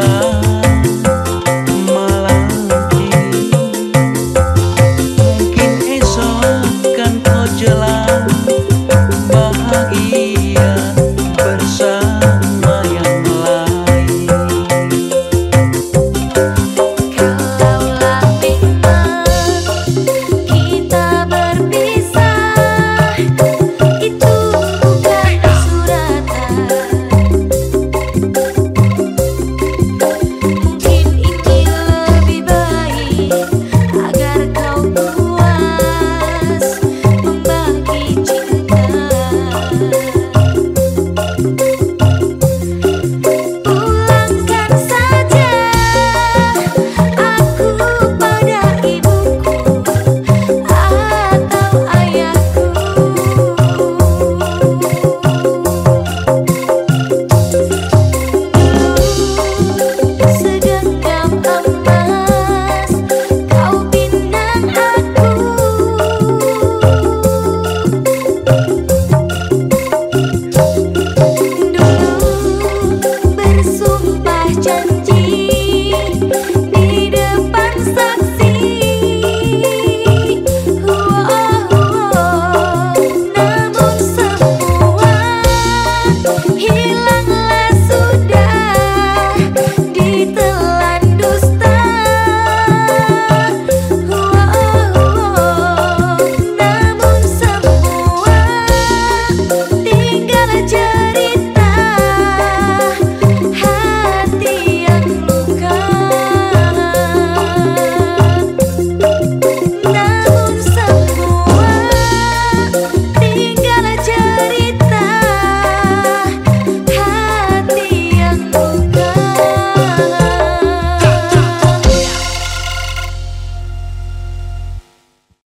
nada.